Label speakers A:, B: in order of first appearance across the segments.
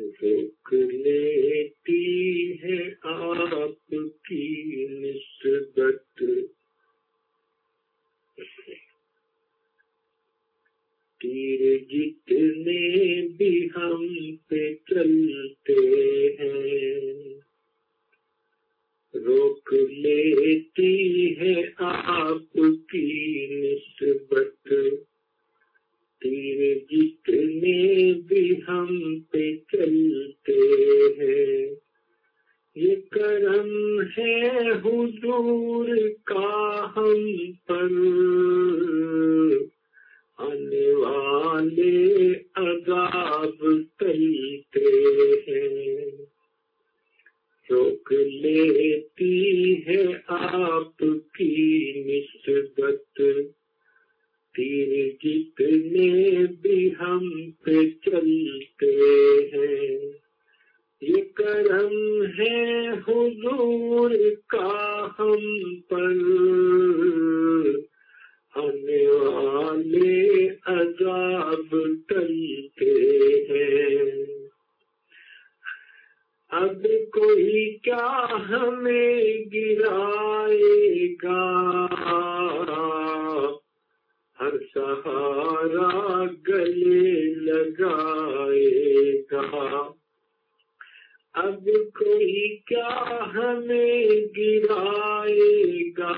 A: روک لیتی ہے آپ کی نسبت تیر جتنے بھی ہم پہ چلتے ہیں روک لیتی ہے آپ کی نسبت تیر جتنے بھی ہم پہ چلتے ہیں۔ یہ کرم ہے حضور کا ہم پر۔ آنے والے عذاب تلتے ہیں۔ روک لیتی ہے آپ کی نسبت۔ تیر جتنے بھی ہم پہ چلتے ہیں۔ یہ کرم ہے حضور کا ہم پر۔ آنے والے عذاب ٹلتے ہیں۔ اب کوئی کیا ہمیں گرائے گا؟ سہارا گلے لگائے گا۔ اب کوئی کیا ہمیں گرائے گا؟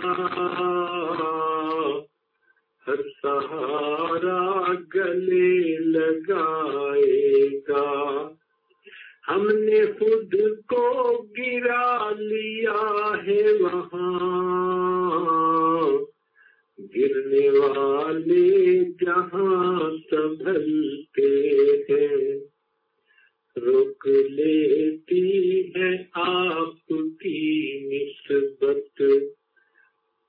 A: ہر سہارا گلے لگائے گا۔ ہم نے خود کو گرا لیا ہے وہاں۔ گرنے والے جہاں سنبھلتے ہیں۔ روک لیتی ہے آپ کی نسبت۔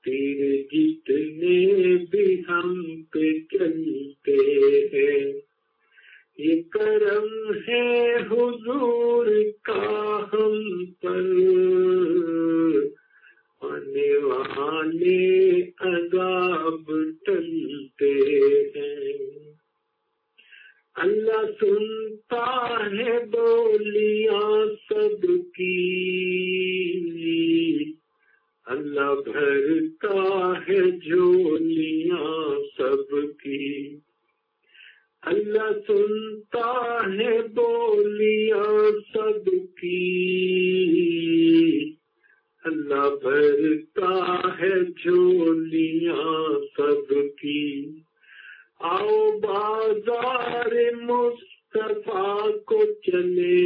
A: تیر جتنے بھی ہم پہ چلتے ہیں۔ یہ کرم ہے حضور کا ہم پر۔ اللہ سنتا ہے بولیاں سب کی۔ اللہ بھرتا ہے جولیاں سب کی۔ اللہ سنتا ہے بولیاں سب کی۔ اللہ بھرتا ہے جولیاں سب کی آؤ بازار مصطفیٰ کو چلے۔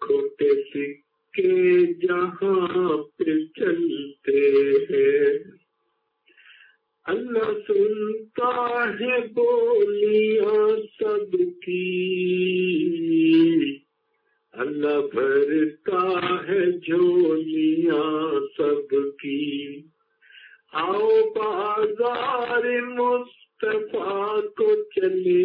A: کھوٹے سکے جہاں پہ چلتے ہیں۔ اللہ سنتا ہے بولیاں سب کی۔ اللہ بھرتا ہے جولیاں سب کی۔ آؤ بازار مصطفیٰ کو چلے۔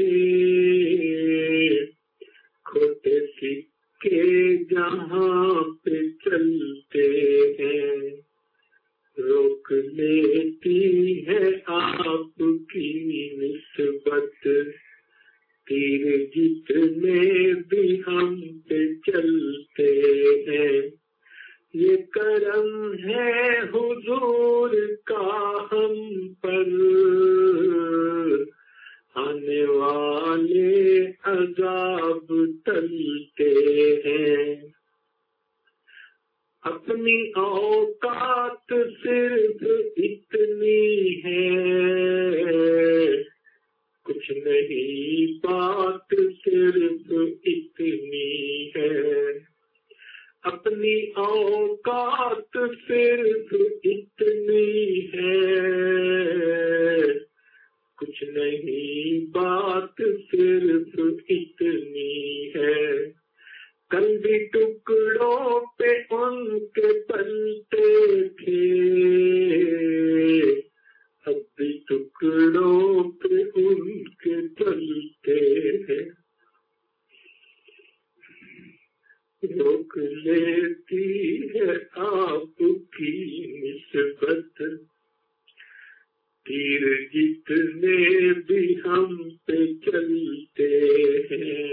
A: کھوٹے سکے جہاں پہ چلتے ہیں۔ روک لیتی ہے آپ کی نسبت۔ تیر جتنے بھی ہم پہ چلتے ہیں۔ یہ کرم ہے حضور کا ہم پر آنے والے عذاب ٹلتے ہیں اپنی اوقات صرف اتنی ہے۔ کچھ نہیں، بات صرف اتنی ہے۔ اپنی اوقات صرف اتنی ہے۔ کچھ نہیں، بات صرف اتنی ہے۔ کل بھی ٹکڑوں پہ ان کے بنتے تھے اب بھی ٹکڑوں پہ ان کے بنتے ہیں روک لیتی ہے آپ کی نسبت تیر جتنے بھی ہم پہ چلتے ہیں